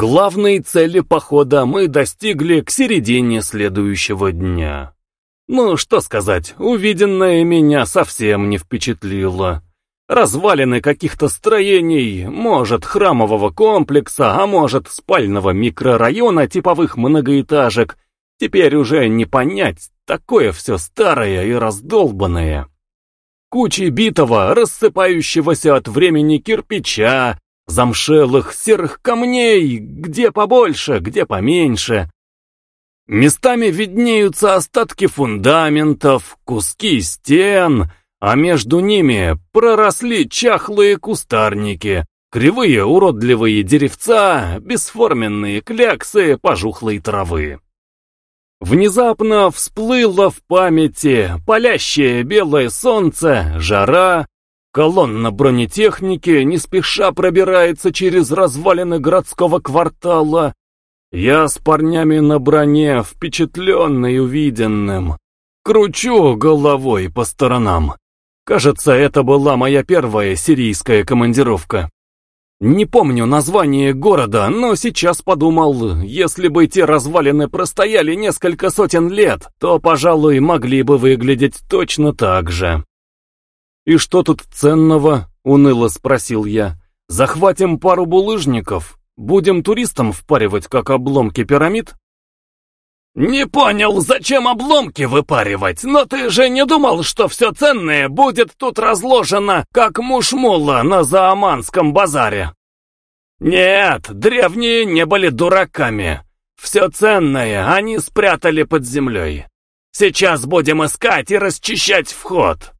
Главной цели похода мы достигли к середине следующего дня. Ну, что сказать, увиденное меня совсем не впечатлило. Развалины каких-то строений, может, храмового комплекса, а может, спального микрорайона типовых многоэтажек, теперь уже не понять, такое все старое и раздолбанное. Кучи битого, рассыпающегося от времени кирпича, замшелых серых камней, где побольше, где поменьше. Местами виднеются остатки фундаментов, куски стен, а между ними проросли чахлые кустарники, кривые уродливые деревца, бесформенные кляксы пожухлой травы. Внезапно всплыло в памяти палящее белое солнце, жара, Колонна бронетехники не спеша пробирается через развалины городского квартала. Я с парнями на броне, впечатленный увиденным. Кручу головой по сторонам. Кажется, это была моя первая сирийская командировка. Не помню название города, но сейчас подумал, если бы те развалины простояли несколько сотен лет, то, пожалуй, могли бы выглядеть точно так же. «И что тут ценного?» — уныло спросил я. «Захватим пару булыжников? Будем туристам впаривать, как обломки пирамид?» «Не понял, зачем обломки выпаривать, но ты же не думал, что все ценное будет тут разложено, как мушмула на Зааманском базаре?» «Нет, древние не были дураками. Все ценное они спрятали под землей. Сейчас будем искать и расчищать вход».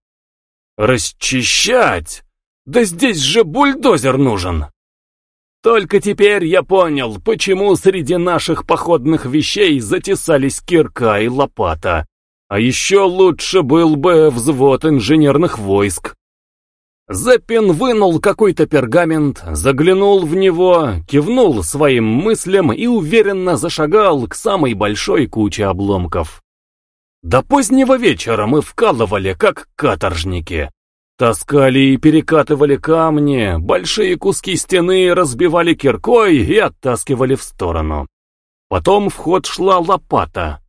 Расчищать? Да здесь же бульдозер нужен. Только теперь я понял, почему среди наших походных вещей затесались кирка и лопата. А еще лучше был бы взвод инженерных войск. Зеппин вынул какой-то пергамент, заглянул в него, кивнул своим мыслям и уверенно зашагал к самой большой куче обломков. До позднего вечера мы вкалывали, как каторжники. Таскали и перекатывали камни, большие куски стены разбивали киркой и оттаскивали в сторону. Потом в ход шла лопата.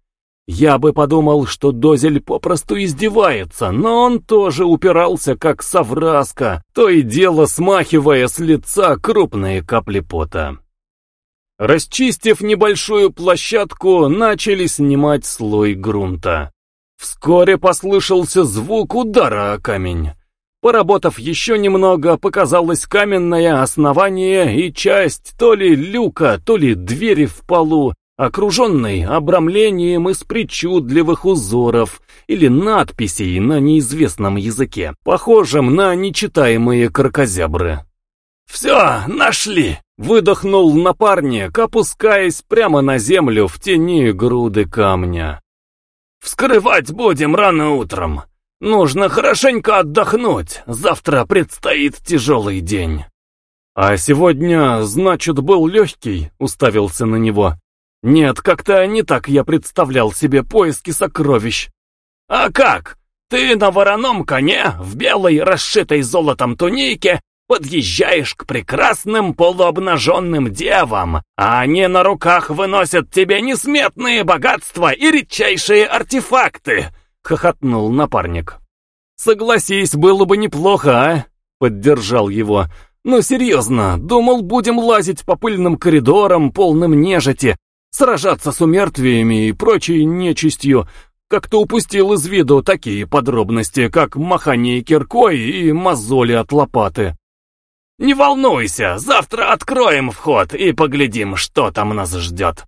Я бы подумал, что Дозель попросту издевается, но он тоже упирался, как совраска, то и дело смахивая с лица крупные капли пота. Расчистив небольшую площадку, начали снимать слой грунта. Вскоре послышался звук удара о камень. Поработав еще немного, показалось каменное основание и часть то ли люка, то ли двери в полу, окруженной обрамлением из причудливых узоров или надписей на неизвестном языке, похожем на нечитаемые крокозябры. «Все, нашли!» Выдохнул напарник, опускаясь прямо на землю в тени груды камня. «Вскрывать будем рано утром. Нужно хорошенько отдохнуть, завтра предстоит тяжелый день». «А сегодня, значит, был легкий?» — уставился на него. «Нет, как-то не так я представлял себе поиски сокровищ». «А как? Ты на вороном коне, в белой, расшитой золотом тунике, подъезжаешь к прекрасным полуобнаженным девам, а они на руках выносят тебе несметные богатства и редчайшие артефакты!» — хохотнул напарник. «Согласись, было бы неплохо, а?» — поддержал его. «Но серьезно, думал, будем лазить по пыльным коридорам, полным нежити, сражаться с умертвиями и прочей нечистью, как-то упустил из виду такие подробности, как махание киркой и мозоли от лопаты». «Не волнуйся, завтра откроем вход и поглядим, что там нас ждет.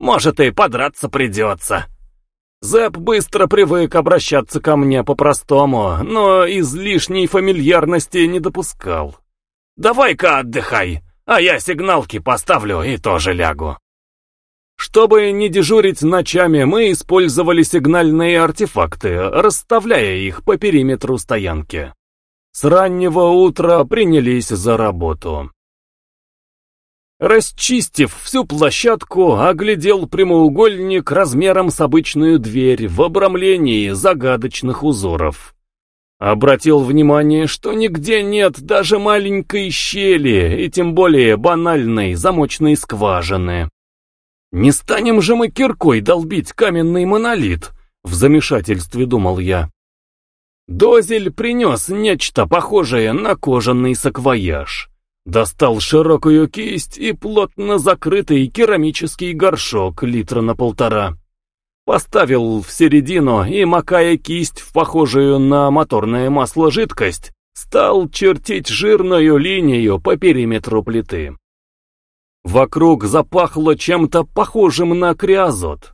Может, и подраться придется». Зэп быстро привык обращаться ко мне по-простому, но излишней фамильярности не допускал. «Давай-ка отдыхай, а я сигналки поставлю и тоже лягу». Чтобы не дежурить ночами, мы использовали сигнальные артефакты, расставляя их по периметру стоянки. С раннего утра принялись за работу. Расчистив всю площадку, оглядел прямоугольник размером с обычную дверь в обрамлении загадочных узоров. Обратил внимание, что нигде нет даже маленькой щели, и тем более банальной замочной скважины. «Не станем же мы киркой долбить каменный монолит», — в замешательстве думал я. Дозель принес нечто похожее на кожаный саквояж. Достал широкую кисть и плотно закрытый керамический горшок литра на полтора. Поставил в середину и, макая кисть в похожую на моторное масло жидкость, стал чертить жирную линию по периметру плиты. Вокруг запахло чем-то похожим на криозот.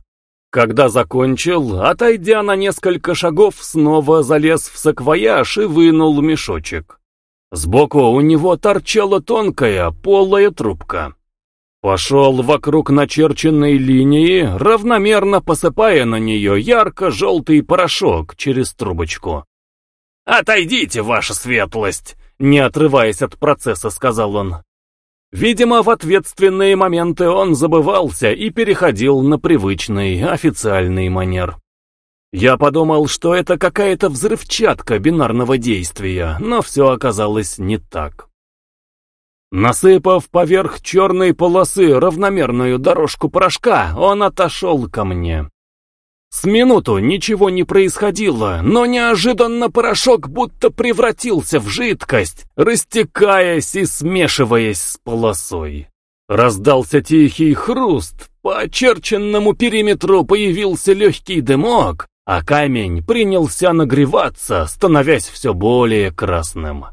Когда закончил, отойдя на несколько шагов, снова залез в саквояж и вынул мешочек. Сбоку у него торчала тонкая, полая трубка. Пошел вокруг начерченной линии, равномерно посыпая на нее ярко-желтый порошок через трубочку. «Отойдите, ваша светлость!» Не отрываясь от процесса, сказал он. Видимо, в ответственные моменты он забывался и переходил на привычный, официальный манер. Я подумал, что это какая-то взрывчатка бинарного действия, но все оказалось не так. Насыпав поверх черной полосы равномерную дорожку порошка, он отошел ко мне. С минуту ничего не происходило, но неожиданно порошок будто превратился в жидкость, растекаясь и смешиваясь с полосой. Раздался тихий хруст, по очерченному периметру появился легкий дымок, а камень принялся нагреваться, становясь все более красным.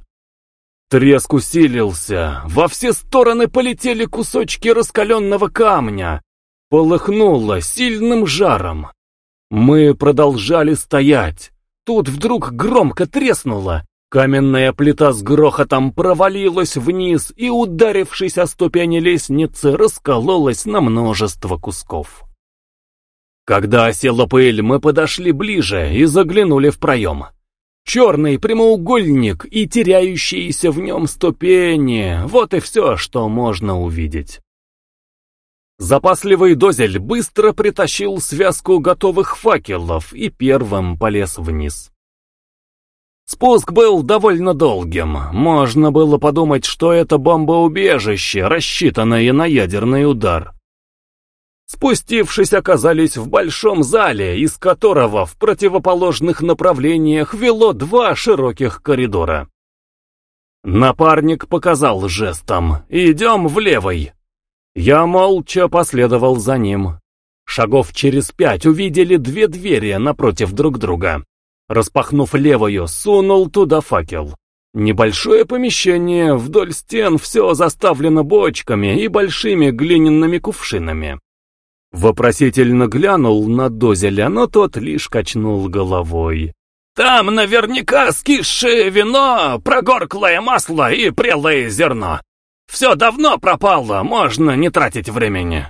Треск усилился, во все стороны полетели кусочки раскаленного камня. Полыхнуло сильным жаром. Мы продолжали стоять. Тут вдруг громко треснуло. Каменная плита с грохотом провалилась вниз и, ударившись о ступени лестницы, раскололась на множество кусков. Когда осела пыль, мы подошли ближе и заглянули в проем. Черный прямоугольник и теряющиеся в нем ступени — вот и все, что можно увидеть. Запасливый дозель быстро притащил связку готовых факелов и первым полез вниз. Спуск был довольно долгим. Можно было подумать, что это бомбоубежище, рассчитанное на ядерный удар. Спустившись, оказались в большом зале, из которого в противоположных направлениях вело два широких коридора. Напарник показал жестом «Идем в левый». Я молча последовал за ним. Шагов через пять увидели две двери напротив друг друга. Распахнув левую, сунул туда факел. Небольшое помещение, вдоль стен все заставлено бочками и большими глиняными кувшинами. Вопросительно глянул на Дозеля, но тот лишь качнул головой. «Там наверняка скисшее вино, прогорклое масло и прелое зерно. Все давно пропало, можно не тратить времени».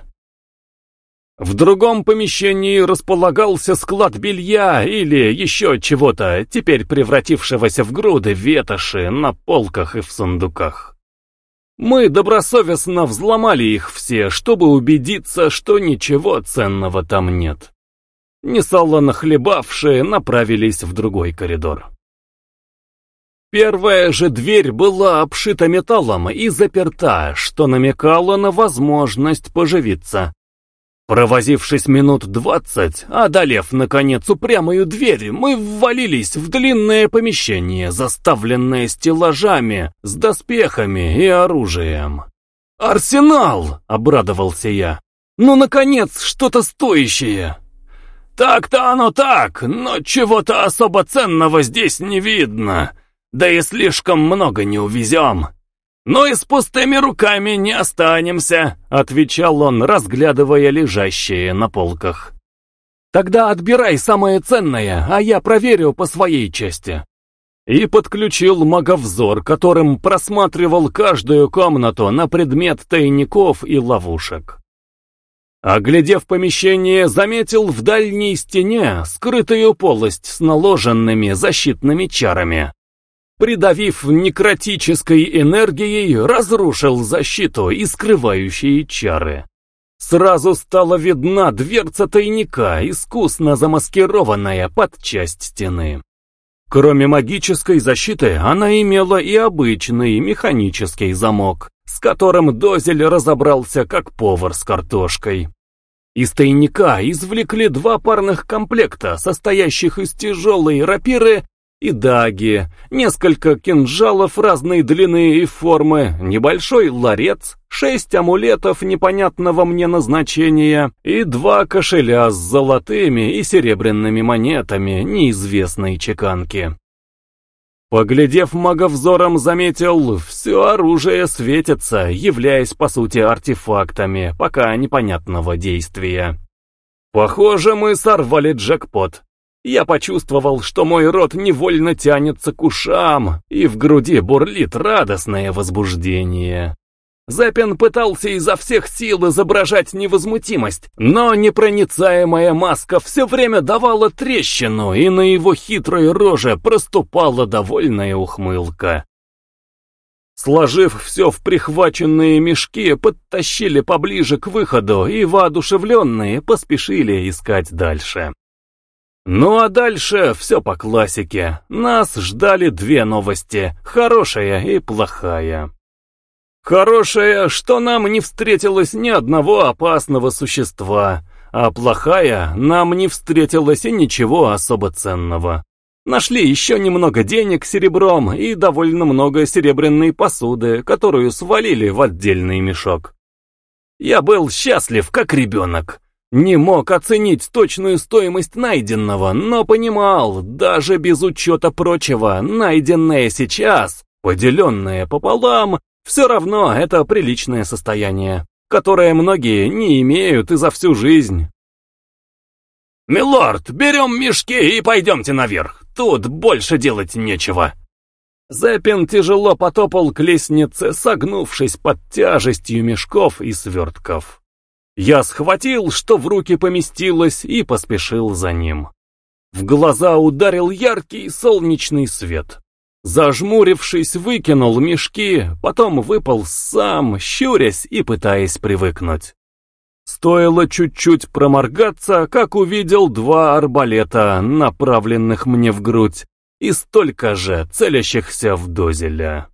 В другом помещении располагался склад белья или еще чего-то, теперь превратившегося в груды ветоши на полках и в сундуках. Мы добросовестно взломали их все, чтобы убедиться, что ничего ценного там нет. Несолоно хлебавшие направились в другой коридор. Первая же дверь была обшита металлом и заперта, что намекало на возможность поживиться. Провозившись минут двадцать, одолев, наконец, упрямую дверь, мы ввалились в длинное помещение, заставленное стеллажами, с доспехами и оружием. «Арсенал!» — обрадовался я. «Ну, наконец, что-то стоящее!» «Так-то оно так, но чего-то особо ценного здесь не видно, да и слишком много не увезем. «Но и с пустыми руками не останемся», — отвечал он, разглядывая лежащие на полках. «Тогда отбирай самое ценное, а я проверю по своей части». И подключил маговзор, которым просматривал каждую комнату на предмет тайников и ловушек. Оглядев помещение, заметил в дальней стене скрытую полость с наложенными защитными чарами придавив некротической энергией, разрушил защиту и скрывающие чары. Сразу стала видна дверца тайника, искусно замаскированная под часть стены. Кроме магической защиты, она имела и обычный механический замок, с которым Дозель разобрался как повар с картошкой. Из тайника извлекли два парных комплекта, состоящих из тяжелой рапиры и даги, несколько кинжалов разной длины и формы, небольшой ларец, шесть амулетов непонятного мне назначения и два кошеля с золотыми и серебряными монетами неизвестной чеканки. Поглядев маговзором, заметил, все оружие светится, являясь по сути артефактами, пока непонятного действия. Похоже, мы сорвали джекпот. Я почувствовал, что мой рот невольно тянется к ушам, и в груди бурлит радостное возбуждение. Зеппин пытался изо всех сил изображать невозмутимость, но непроницаемая маска все время давала трещину, и на его хитрой роже проступала довольная ухмылка. Сложив все в прихваченные мешки, подтащили поближе к выходу и, воодушевленные, поспешили искать дальше. Ну а дальше все по классике. Нас ждали две новости, хорошая и плохая. Хорошая, что нам не встретилось ни одного опасного существа, а плохая, нам не встретилось и ничего особо ценного. Нашли еще немного денег серебром и довольно много серебряной посуды, которую свалили в отдельный мешок. Я был счастлив, как ребенок. Не мог оценить точную стоимость найденного, но понимал, даже без учета прочего, найденное сейчас, поделенное пополам, все равно это приличное состояние, которое многие не имеют и за всю жизнь. «Милорд, берем мешки и пойдемте наверх, тут больше делать нечего». Зеппин тяжело потопал к лестнице, согнувшись под тяжестью мешков и свертков. Я схватил, что в руки поместилось, и поспешил за ним. В глаза ударил яркий солнечный свет. Зажмурившись, выкинул мешки, потом выпал сам, щурясь и пытаясь привыкнуть. Стоило чуть-чуть проморгаться, как увидел два арбалета, направленных мне в грудь, и столько же целящихся в дозеля.